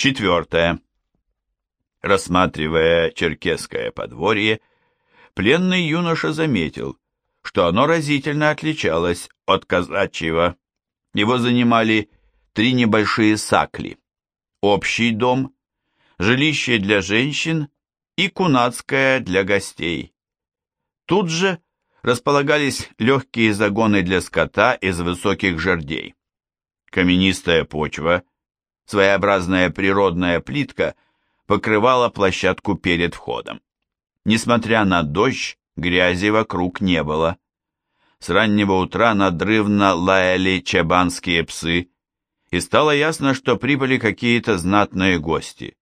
Четвертое. Рассматривая черкесское подворье, пленный юноша заметил, что оно разительно отличалось от казачьего. Его занимали три небольшие сакли, общий дом, жилище для женщин и кунацкое для гостей. Тут же располагались легкие загоны для скота из высоких жердей. Каменистая почва, своеобразная природная плитка, покрывала площадку перед входом. Несмотря на дождь, грязи вокруг не было. С раннего утра надрывно лаяли чабанские псы, и стало ясно, что прибыли какие-то знатные гости.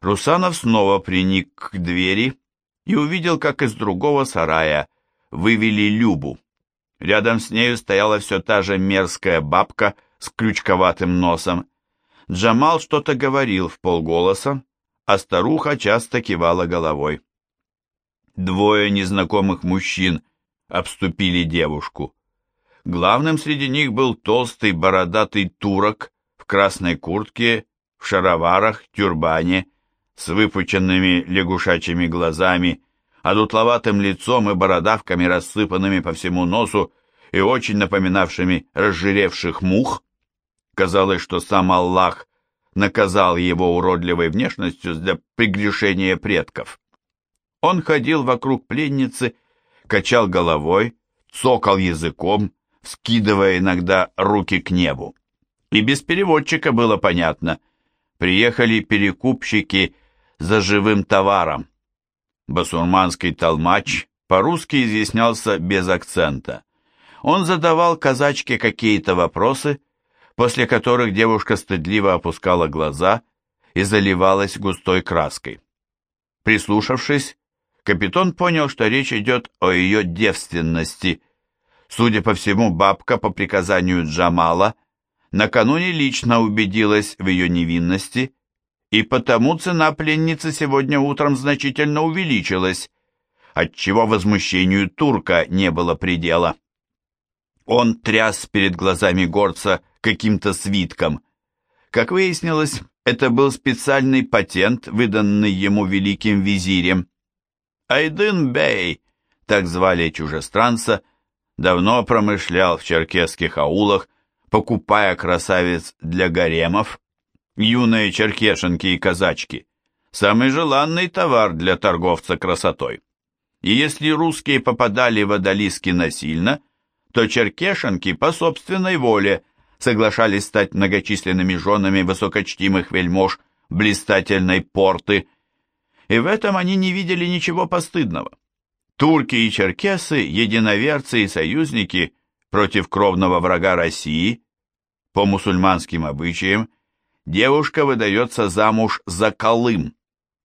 Русанов снова приник к двери и увидел, как из другого сарая вывели Любу. Рядом с нею стояла все та же мерзкая бабка с крючковатым носом. Джамал что-то говорил в полголоса, а старуха часто кивала головой. Двое незнакомых мужчин обступили девушку. Главным среди них был толстый бородатый турок в красной куртке, в шароварах, тюрбане, с выпученными лягушачьими глазами, одутловатым лицом и бородавками, рассыпанными по всему носу и очень напоминавшими разжиревших мух. Казалось, что сам Аллах наказал его уродливой внешностью для прегрешения предков. Он ходил вокруг пленницы, качал головой, цокал языком, скидывая иногда руки к небу. И без переводчика было понятно. Приехали перекупщики за живым товаром. Басурманский толмач по-русски изъяснялся без акцента. Он задавал казачке какие-то вопросы, после которых девушка стыдливо опускала глаза и заливалась густой краской. Прислушавшись, капитан понял, что речь идет о ее девственности. Судя по всему, бабка по приказанию Джамала накануне лично убедилась в ее невинности, и потому цена пленницы сегодня утром значительно увеличилась, отчего возмущению турка не было предела. Он тряс перед глазами горца каким-то свитком. Как выяснилось, это был специальный патент, выданный ему великим визирем. Айдын Бей, так звали чужестранца, давно промышлял в черкесских аулах, покупая красавиц для гаремов, юные черкешенки и казачки, самый желанный товар для торговца красотой. И если русские попадали в Адалиски насильно, то черкешенки по собственной воле соглашались стать многочисленными женами высокочтимых вельмож блистательной порты и в этом они не видели ничего постыдного. Турки и черкесы, единоверцы и союзники против кровного врага России, по мусульманским обычаям, девушка выдается замуж за Колым,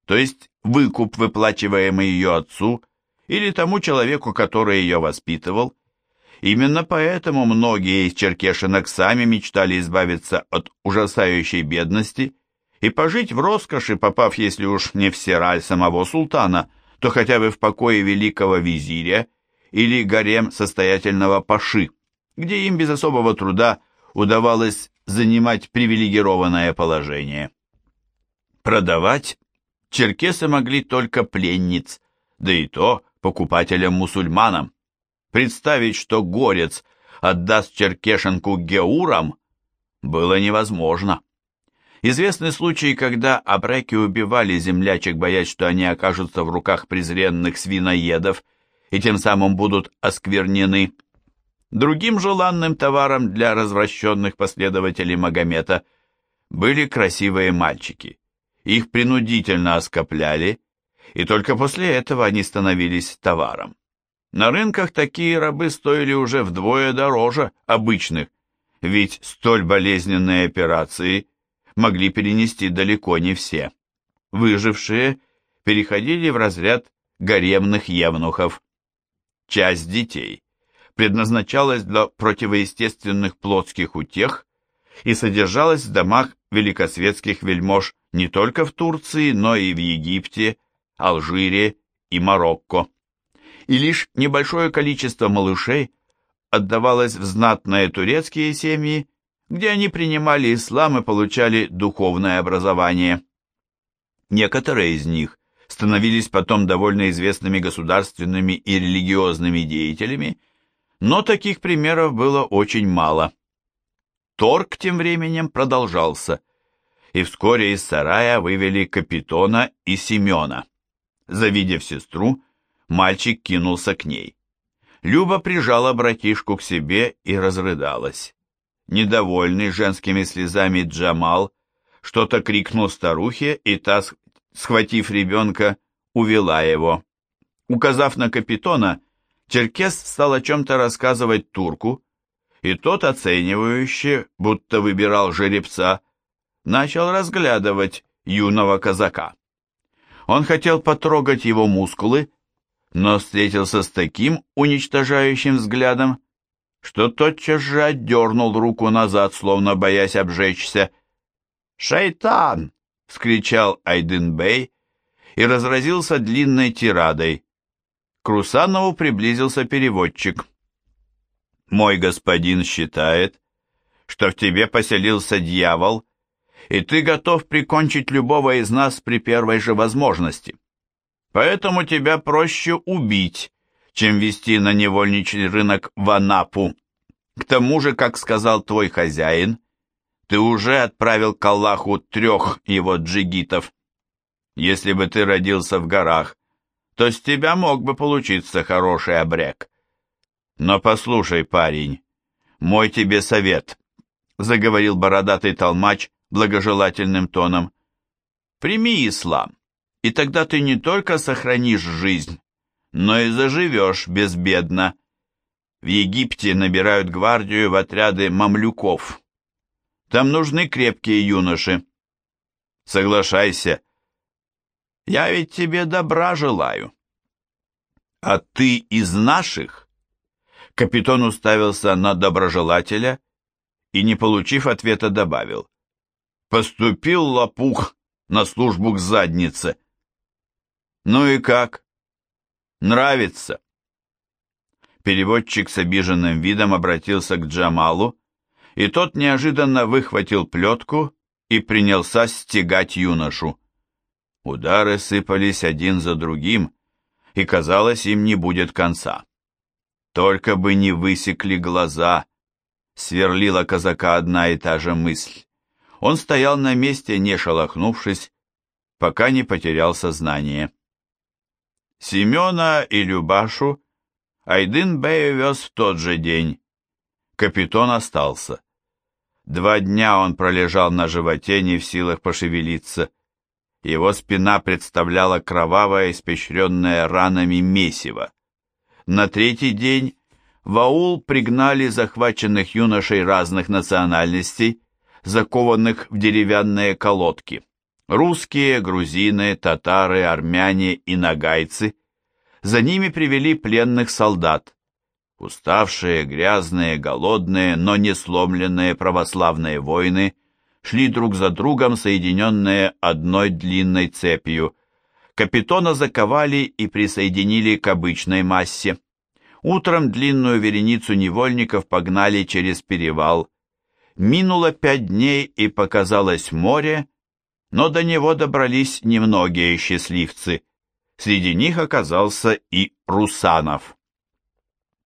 то есть выкуп, выплачиваемый ее отцу или тому человеку, который ее воспитывал. Именно поэтому многие из черкешинок сами мечтали избавиться от ужасающей бедности и пожить в роскоши, попав, если уж не в Сираль самого султана, то хотя бы в покое великого визиря или гарем состоятельного паши, где им без особого труда удавалось занимать привилегированное положение. Продавать черкесы могли только пленниц, да и то покупателям-мусульманам. Представить, что горец отдаст черкешенку геурам, было невозможно. Известны случаи, когда абреки убивали землячек, боясь, что они окажутся в руках презренных свиноедов и тем самым будут осквернены. Другим желанным товаром для развращенных последователей Магомета были красивые мальчики. Их принудительно оскопляли, и только после этого они становились товаром. На рынках такие рабы стоили уже вдвое дороже обычных, ведь столь болезненные операции могли перенести далеко не все. Выжившие переходили в разряд гаремных евнухов. Часть детей предназначалась для противоестественных плотских утех и содержалась в домах великосветских вельмож не только в Турции, но и в Египте, Алжире и Марокко. И лишь небольшое количество малышей отдавалось в знатные турецкие семьи, где они принимали ислам и получали духовное образование. Некоторые из них становились потом довольно известными государственными и религиозными деятелями, но таких примеров было очень мало. Торг тем временем продолжался, и вскоре из сарая вывели Капитона и Семена. Завидев сестру, мальчик кинулся к ней. Люба прижала братишку к себе и разрыдалась. Недовольный женскими слезами Джамал что-то крикнул старухе, и та, схватив ребенка, увела его. Указав на капитона, Черкес стал о чем-то рассказывать турку, и тот, оценивающе, будто выбирал жеребца, начал разглядывать юного казака. Он хотел потрогать его мускулы, но встретился с таким уничтожающим взглядом, что тотчас же отдернул руку назад, словно боясь обжечься. «Шайтан!» — вскричал Айдын-бей и разразился длинной тирадой. К Русанову приблизился переводчик. «Мой господин считает, что в тебе поселился дьявол, и ты готов прикончить любого из нас при первой же возможности. Поэтому тебя проще убить, чем вести на невольничий рынок в Анапу. К тому же, как сказал твой хозяин, ты уже отправил к Аллаху трех его джигитов. Если бы ты родился в горах, то с тебя мог бы получиться хороший обрек. Но послушай, парень, мой тебе совет, заговорил бородатый толмач благожелательным тоном. Прими ислам, и тогда ты не только сохранишь жизнь, но и заживешь безбедно. В Египте набирают гвардию в отряды мамлюков. Там нужны крепкие юноши. Соглашайся. Я ведь тебе добра желаю. А ты из наших? Капитан уставился на доброжелателя и, не получив ответа, добавил. Поступил лопух на службу к заднице. Ну и как? Нравится. Переводчик с обиженным видом обратился к Джамалу, и тот неожиданно выхватил плетку и принялся стегать юношу. Удары сыпались один за другим, и, казалось, им не будет конца. Только бы не высекли глаза, сверлила казака одна и та же мысль. Он стоял на месте, не шелохнувшись, пока не потерял сознание. Семена и Любашу Айдын Бэй вез в тот же день. Капитон остался. Два дня он пролежал на животе, не в силах пошевелиться. Его спина представляла кровавое, испещренное ранами месиво. На третий день в аул пригнали захваченных юношей разных национальностей, закованных в деревянные колодки. Русские, грузины, татары, армяне и нагайцы. За ними привели пленных солдат. Уставшие, грязные, голодные, но не сломленные православные воины шли друг за другом, соединенные одной длинной цепью. Капитона заковали и присоединили к обычной массе. Утром длинную вереницу невольников погнали через перевал. Минуло пять дней и показалось море, но до него добрались немногие счастливцы. Среди них оказался и Русанов.